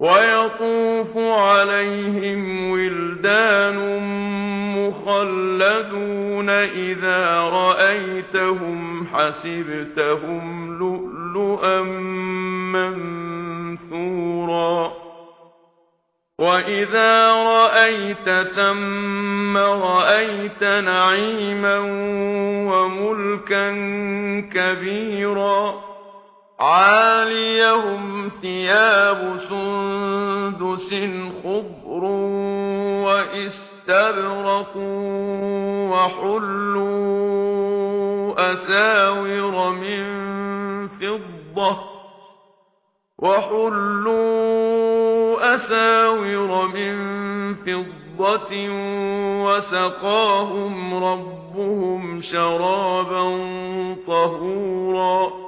وَيَطُوفُ عَلَيْهِمْ وِلْدَانٌ مُّخَلَّدُونَ إِذَا رَأَيْتَهُمْ حَسِبْتَهُمْ لُؤْلُؤًا مَّنثُورًا وَإِذَا رَأَيْتَ ثَمَّ رَأَيْتَ نَعِيمًا وَمُلْكًا كَبِيرًا عاليهم ثياب سندس خضر وإستبرق وحلوا أساور من فضة وحلوا أساور من فضة وسقاهم ربهم شرابا طهورا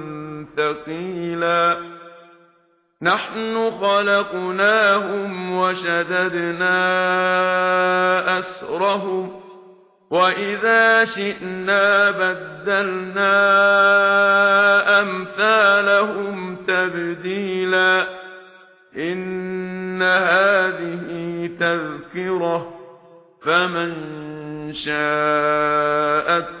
ثقيلا نحن خلقناهم وشددنا أسرهم وإذا شئنا بدلنا أمثالهم تبديلا إن هذه تذكرة فمن شاء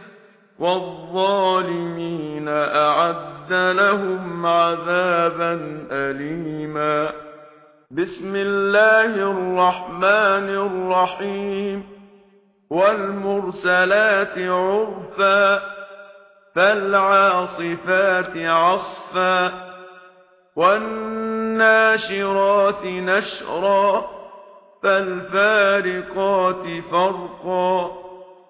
والظالمين أعد لهم عذابا أليما. بسم الله الرحمن الرحيم. والمرسلات عرفا فالعاصفات عصفا والناشرات نشرا فالفارقات فرقا.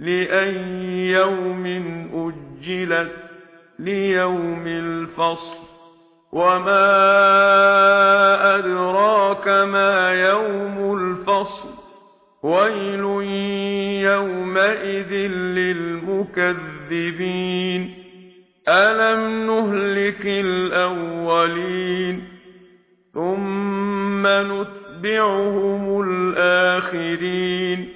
لأي يوم أجلت ليوم الفصل. وما أدراك ما يوم الفصل. ويل يومئذ للمكذبين. ألم نهلك الأولين؟ ثم نتبعهم الآخرين.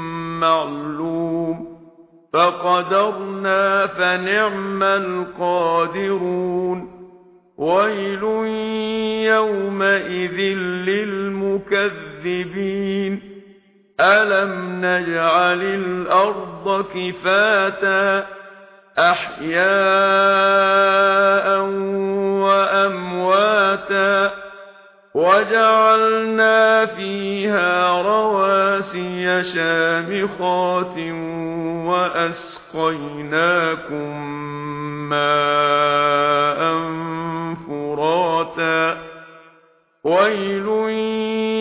معلوم فقدرنا فنعم القادرون. ويل يومئذ للمكذبين. ألم نجعل الأرض كفاتا؟ أحيانا وَجَعَلْنَا فِيهَا رَوَاسِيَ شَامِخَاتٍ وَأَسْقَيْنَاكُم مَّاءً فُرَاتًا. وَيْلٌ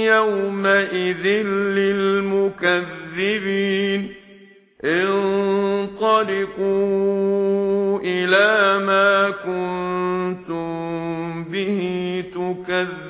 يَوْمَئِذٍ لِّلْمُكَذِّبِينَ. انطَلِقُوا إِلَىٰ مَا كُنتُم بِهِ تُكَذِّبُونَ.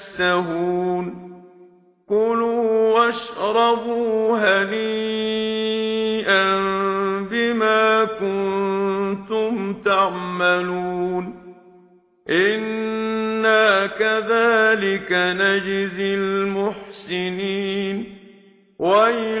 تشتهون كلوا واشربوا هنيئا بما كنتم تعملون إنا كذلك نجزي المحسنين ويل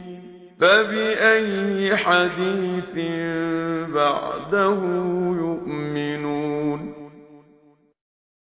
فبأي حديث بعده يؤمن